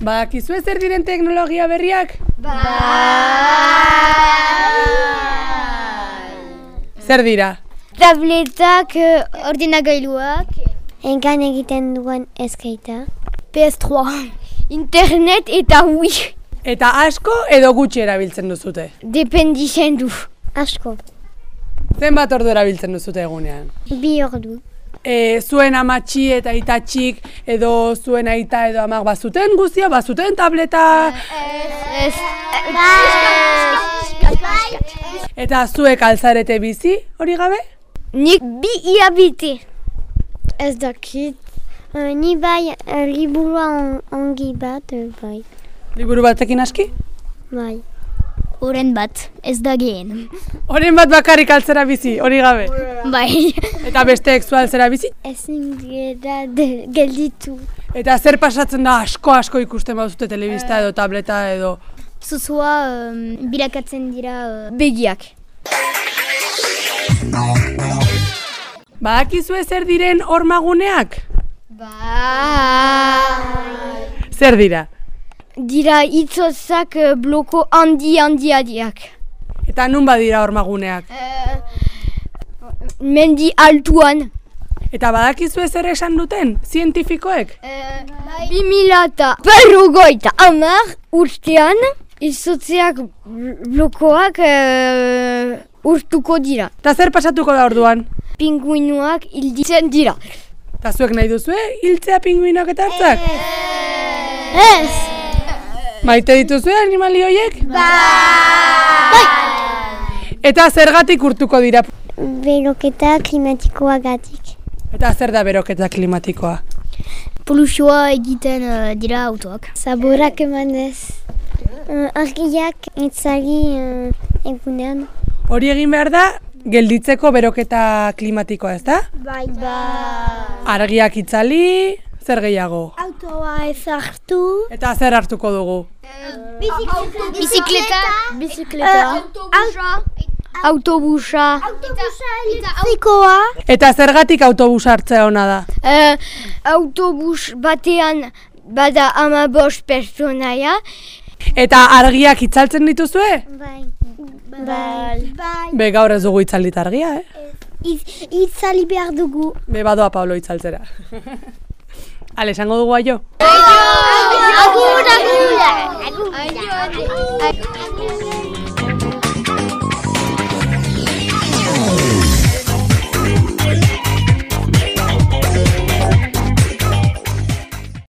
Badakizu zer diren teknologia berriak? Zer dira? Tabletak, uh, ordinagailuak. Engan egiten duen eskaita. PS3. Internet eta Wii. Eta asko edo gutxi erabiltzen duzute? Dependitzen du. Asko. Zenbat ordu erabiltzen duzute egunean? Bi ordu. E, zuen amatxi eta itatxik edo zuen aita edo amak bazuten guztia, bazuten tableta... Ez. Eta zuek alzarete bizi hori gabe? Nik bi iabite. Ez dakit. Uh, ni bai uh, liburua on, ongi bat, bai. Liburu batekin aski? Bai. Horen bat, ez da gehen. Horen bat bakarrik altzera bizi, hori gabe. Bai. Eta besteek zu altzera bizi? Ezin gera gelditu. Eta zer pasatzen da asko asko ikusten baduzute telebista edo tableta edo... Zuzua um, bilakatzen dira uh, begiak. Badakizue zer diren hormaguneak? Bai. Zer dira? Dira itzozak uh, bloko handi handi hadiak. Eta nun badira hormaguneak? Mendi altuan. Eta badakizue zer esan duten, zientifikoek? Bi mila eta berrogoita hamar urtean izotzeak blokoak uh, urtuko dira. Eta zer pasatuko da orduan? Pinguinuak hilditzen dira. Eta zuek nahi duzue, hiltzea pinguinoak eta hartzak? Ez! Maite dituzue animali horiek? Bai! Eta zergatik urtuko dira? Beroketa klimatikoagatik. Eta zer da beroketa klimatikoa? Poluzioa egiten uh, dira autoak. Zaborak emanez. Uh, argiak itzali uh, egunean. Hori egin behar da, gelditzeko beroketa klimatikoa, ez da? Bai. Bai. Argiak itzali, zer gehiago? Autoa ez hartu. Eta zer hartuko dugu? Bizikleta. Bizikleta. autobusa. Autobusa. Autobusa elektrikoa. Eta zergatik autobus hartzea ona da? Uh, autobus batean bada ama bost personaia. Eta argiak itzaltzen dituzue? Bai. Bai. Bai. Be gaur ez dugu itzaldit argia, eh? Itzali behar dugu. Be badoa Pablo itzaltzera. Ale, esango dugu.